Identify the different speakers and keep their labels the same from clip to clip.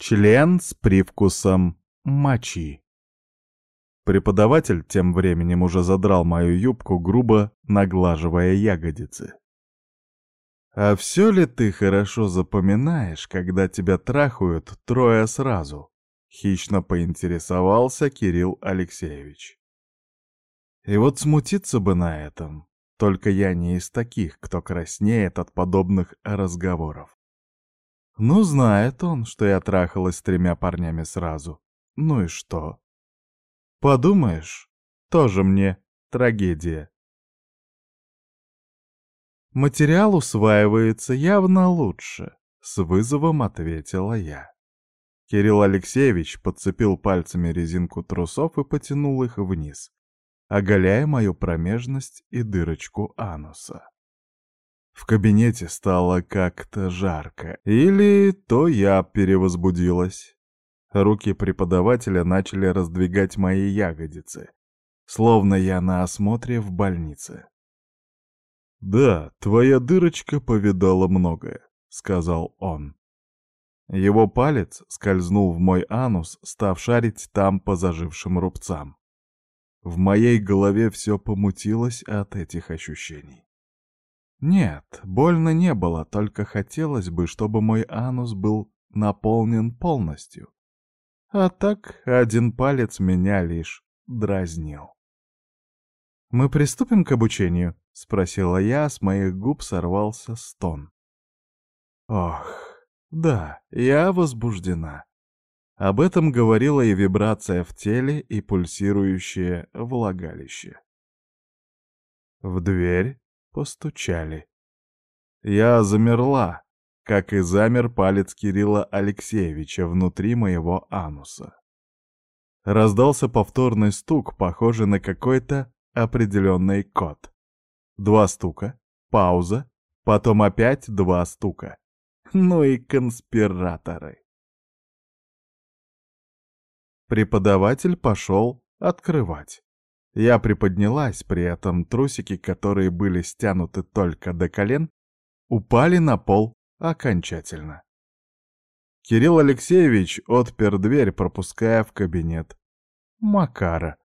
Speaker 1: Член с привкусом мочи. Преподаватель тем временем уже задрал мою юбку, грубо наглаживая ягодицы. «А все ли ты хорошо запоминаешь, когда тебя трахают трое сразу?» — хищно поинтересовался Кирилл Алексеевич. И вот смутиться бы на этом, только я не из таких, кто краснеет от подобных разговоров. Ну, знает он, что я трахалась с тремя парнями сразу. Ну и что? Подумаешь, тоже мне трагедия. Материал усваивается явно лучше, с вызовом ответила я. Кирилл Алексеевич подцепил пальцами резинку трусов и потянул их вниз, оголяя мою промежность и дырочку ануса. В кабинете стало как-то жарко. Или то я перевозбудилась. Руки преподавателя начали раздвигать мои ягодицы, словно я на осмотре в больнице. «Да, твоя дырочка повидала многое», — сказал он. Его палец скользнул в мой анус, став шарить там по зажившим рубцам. В моей голове все помутилось от этих ощущений. Нет, больно не было, только хотелось бы, чтобы мой анус был наполнен полностью. А так один палец меня лишь дразнил. «Мы приступим к обучению?» — спросила я, с моих губ сорвался стон. Ох, да, я возбуждена. Об этом говорила и вибрация в теле, и пульсирующее влагалище. В дверь постучали. Я замерла, как и замер палец Кирилла Алексеевича внутри моего ануса. Раздался повторный стук, похожий на какой-то определенный код. Два стука, пауза, потом опять два стука. Ну и конспираторы. Преподаватель пошел открывать. Я приподнялась, при этом трусики, которые были стянуты только до колен, упали на пол окончательно. Кирилл Алексеевич отпер дверь, пропуская в кабинет Макара.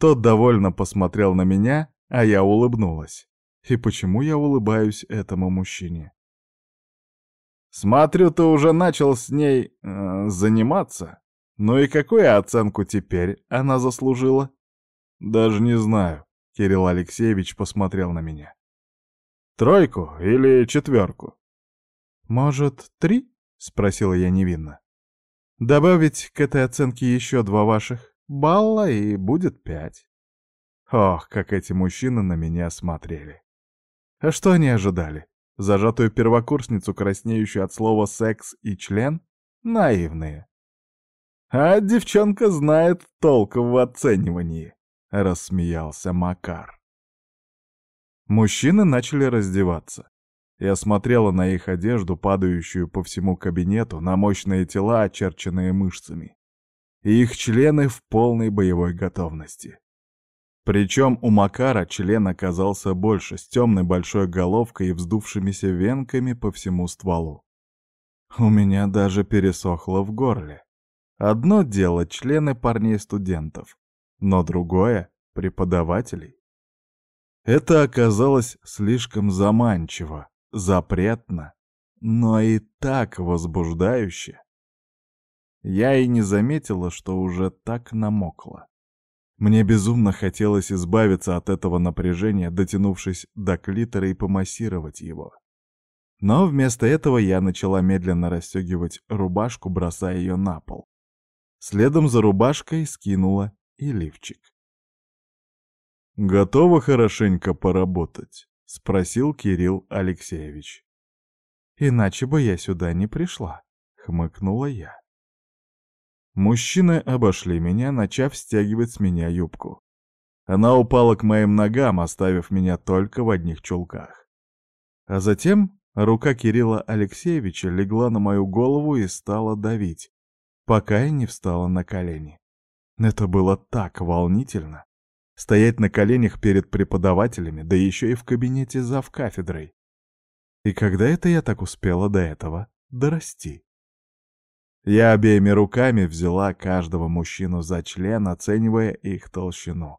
Speaker 1: Тот довольно посмотрел на меня, а я улыбнулась. И почему я улыбаюсь этому мужчине? «Смотрю, ты уже начал с ней э, заниматься. Ну и какую оценку теперь она заслужила?» «Даже не знаю», — Кирилл Алексеевич посмотрел на меня. «Тройку или четверку?» «Может, три?» — спросила я невинно. «Добавить к этой оценке еще два ваших балла, и будет пять». Ох, как эти мужчины на меня смотрели. А что они ожидали? Зажатую первокурсницу, краснеющую от слова «секс» и «член»? Наивные. А девчонка знает толк в оценивании. — рассмеялся Макар. Мужчины начали раздеваться. Я смотрела на их одежду, падающую по всему кабинету, на мощные тела, очерченные мышцами. И их члены в полной боевой готовности. Причем у Макара член оказался больше, с темной большой головкой и вздувшимися венками по всему стволу. У меня даже пересохло в горле. Одно дело члены парней-студентов, но другое — преподавателей. Это оказалось слишком заманчиво, запретно, но и так возбуждающе. Я и не заметила, что уже так намокла. Мне безумно хотелось избавиться от этого напряжения, дотянувшись до клитора и помассировать его. Но вместо этого я начала медленно расстегивать рубашку, бросая ее на пол. Следом за рубашкой скинула и лифчик. «Готова хорошенько поработать?» — спросил Кирилл Алексеевич. «Иначе бы я сюда не пришла», — хмыкнула я. Мужчины обошли меня, начав стягивать с меня юбку. Она упала к моим ногам, оставив меня только в одних чулках. А затем рука Кирилла Алексеевича легла на мою голову и стала давить, пока я не встала на колени. Это было так волнительно. Стоять на коленях перед преподавателями, да еще и в кабинете зав кафедрой. И когда это я так успела до этого дорасти? Я обеими руками взяла каждого мужчину за член, оценивая их толщину.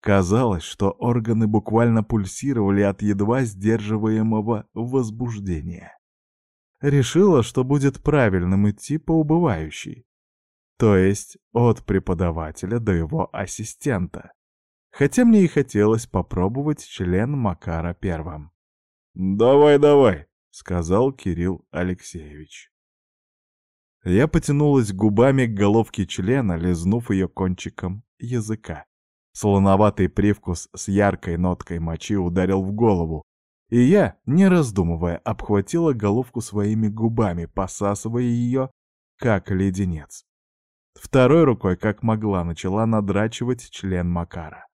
Speaker 1: Казалось, что органы буквально пульсировали от едва сдерживаемого возбуждения. Решила, что будет правильным идти по убывающей. То есть от преподавателя до его ассистента. Хотя мне и хотелось попробовать член Макара первым. «Давай, давай», — сказал Кирилл Алексеевич. Я потянулась губами к головке члена, лизнув ее кончиком языка. Солоноватый привкус с яркой ноткой мочи ударил в голову, и я, не раздумывая, обхватила головку своими губами, посасывая ее, как леденец. Второй рукой, как могла, начала надрачивать член Макара.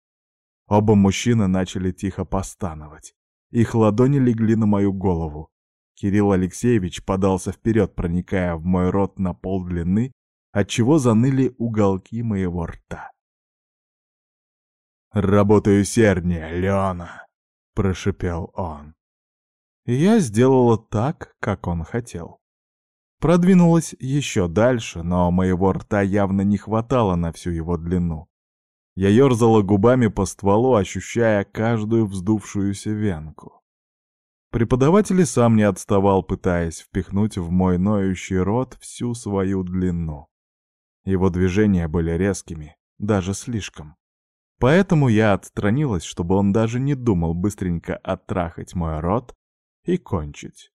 Speaker 1: Оба мужчины начали тихо постановать. Их ладони легли на мою голову. Кирилл Алексеевич подался вперед, проникая в мой рот на полдлины, отчего заныли уголки моего рта. «Работаю усерднее, Леона!» — прошипел он. Я сделала так, как он хотел. Продвинулась еще дальше, но моего рта явно не хватало на всю его длину. Я ерзала губами по стволу, ощущая каждую вздувшуюся венку. Преподаватель и сам не отставал, пытаясь впихнуть в мой ноющий рот всю свою длину. Его движения были резкими, даже слишком. Поэтому я отстранилась, чтобы он даже не думал быстренько оттрахать мой рот и кончить.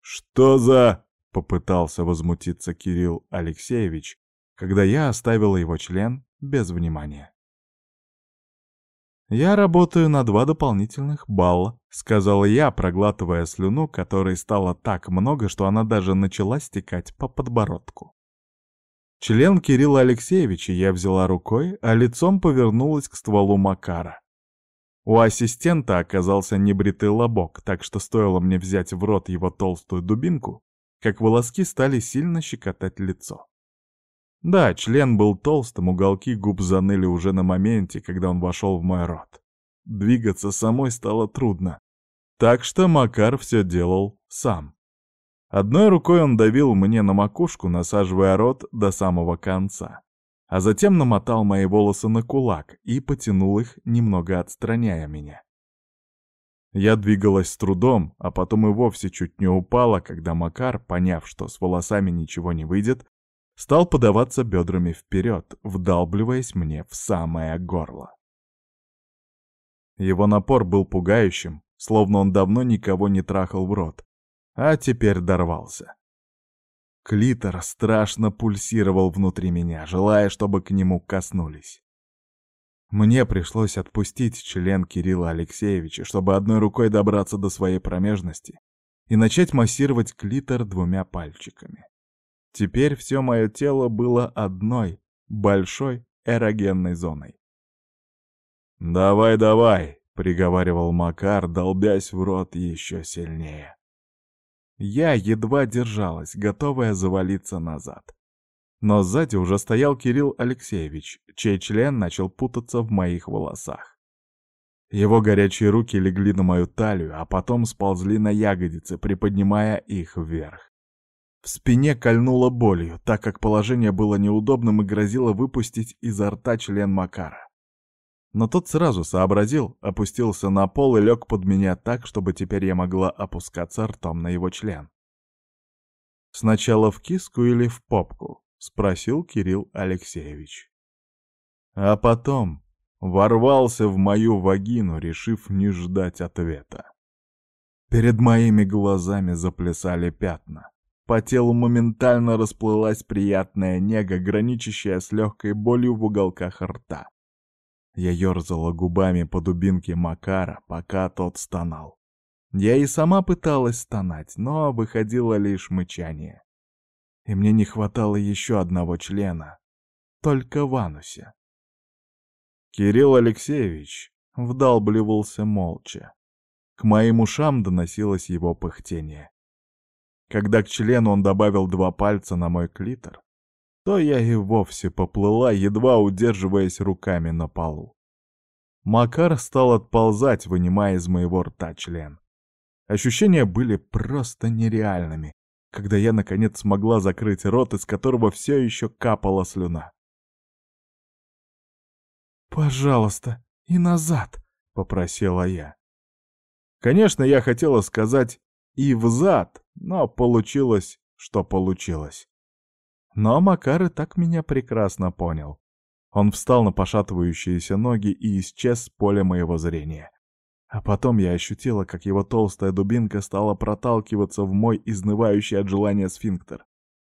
Speaker 1: «Что за...» — попытался возмутиться Кирилл Алексеевич, когда я оставила его член без внимания. «Я работаю на два дополнительных балла», — сказала я, проглатывая слюну, которой стало так много, что она даже начала стекать по подбородку. Член Кирилла Алексеевича я взяла рукой, а лицом повернулась к стволу Макара. У ассистента оказался небритый лобок, так что стоило мне взять в рот его толстую дубинку, как волоски стали сильно щекотать лицо. Да, член был толстым, уголки губ заныли уже на моменте, когда он вошел в мой рот. Двигаться самой стало трудно. Так что Макар все делал сам. Одной рукой он давил мне на макушку, насаживая рот до самого конца. А затем намотал мои волосы на кулак и потянул их, немного отстраняя меня. Я двигалась с трудом, а потом и вовсе чуть не упала, когда Макар, поняв, что с волосами ничего не выйдет, стал подаваться бедрами вперед, вдалбливаясь мне в самое горло. Его напор был пугающим, словно он давно никого не трахал в рот, а теперь дорвался. Клитор страшно пульсировал внутри меня, желая, чтобы к нему коснулись. Мне пришлось отпустить член Кирилла Алексеевича, чтобы одной рукой добраться до своей промежности и начать массировать клитор двумя пальчиками. Теперь все мое тело было одной, большой эрогенной зоной. «Давай, давай!» — приговаривал Макар, долбясь в рот еще сильнее. Я едва держалась, готовая завалиться назад. Но сзади уже стоял Кирилл Алексеевич, чей член начал путаться в моих волосах. Его горячие руки легли на мою талию, а потом сползли на ягодицы, приподнимая их вверх. В спине кольнуло болью, так как положение было неудобным и грозило выпустить изо рта член Макара. Но тот сразу сообразил, опустился на пол и лег под меня так, чтобы теперь я могла опускаться ртом на его член. «Сначала в киску или в попку?» — спросил Кирилл Алексеевич. А потом ворвался в мою вагину, решив не ждать ответа. Перед моими глазами заплясали пятна. По телу моментально расплылась приятная нега, граничащая с легкой болью в уголках рта. Я ерзала губами по дубинке Макара, пока тот стонал. Я и сама пыталась стонать, но выходило лишь мычание. И мне не хватало еще одного члена, только в анусе. Кирилл Алексеевич вдалбливался молча. К моим ушам доносилось его пыхтение. Когда к члену он добавил два пальца на мой клитор, то я и вовсе поплыла, едва удерживаясь руками на полу. Макар стал отползать, вынимая из моего рта член. Ощущения были просто нереальными. Когда я, наконец, смогла закрыть рот, из которого все еще капала слюна. «Пожалуйста, и назад!» — попросила я. Конечно, я хотела сказать «и взад», но получилось, что получилось. Но Макар и так меня прекрасно понял. Он встал на пошатывающиеся ноги и исчез с поля моего зрения. А потом я ощутила, как его толстая дубинка стала проталкиваться в мой изнывающий от желания сфинктер.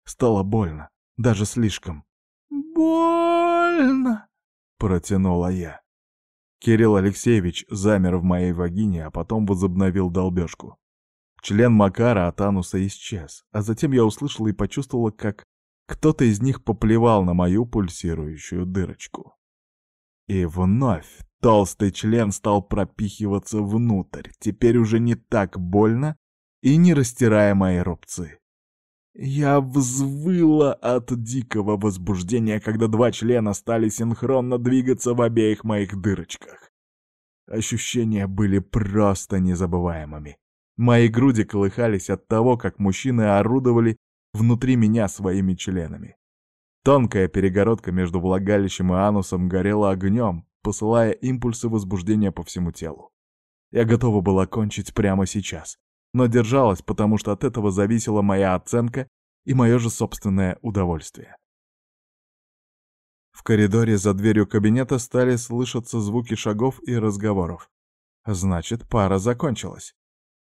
Speaker 1: Стало больно, даже слишком. «Больно!» — протянула я. Кирилл Алексеевич замер в моей вагине, а потом возобновил долбежку. Член Макара от ануса исчез, а затем я услышала и почувствовала, как кто-то из них поплевал на мою пульсирующую дырочку. И вновь толстый член стал пропихиваться внутрь, теперь уже не так больно и не растирая мои рубцы. Я взвыла от дикого возбуждения, когда два члена стали синхронно двигаться в обеих моих дырочках. Ощущения были просто незабываемыми. Мои груди колыхались от того, как мужчины орудовали внутри меня своими членами. Тонкая перегородка между влагалищем и анусом горела огнем, посылая импульсы возбуждения по всему телу. Я готова была кончить прямо сейчас, но держалась, потому что от этого зависела моя оценка и мое же собственное удовольствие. В коридоре за дверью кабинета стали слышаться звуки шагов и разговоров. Значит, пара закончилась.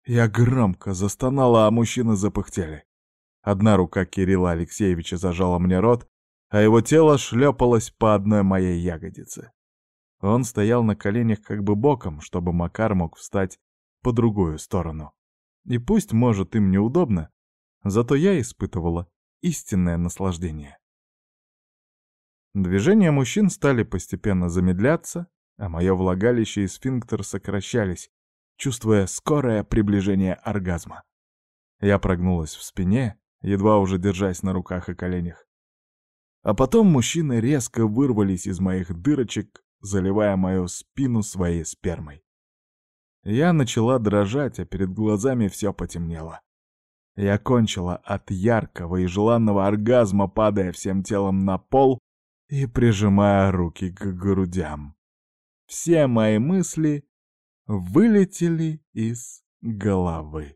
Speaker 1: Я громко застонала, а мужчины запыхтели. Одна рука Кирилла Алексеевича зажала мне рот, а его тело шлепалось по одной моей ягодице. Он стоял на коленях как бы боком, чтобы Макар мог встать по другую сторону. И пусть, может, им неудобно, зато я испытывала истинное наслаждение. Движения мужчин стали постепенно замедляться, а мое влагалище и сфинктер сокращались, чувствуя скорое приближение оргазма. Я прогнулась в спине, едва уже держась на руках и коленях. А потом мужчины резко вырвались из моих дырочек, заливая мою спину своей спермой. Я начала дрожать, а перед глазами все потемнело. Я кончила от яркого и желанного оргазма, падая всем телом на пол и прижимая руки к грудям. Все мои мысли вылетели из головы.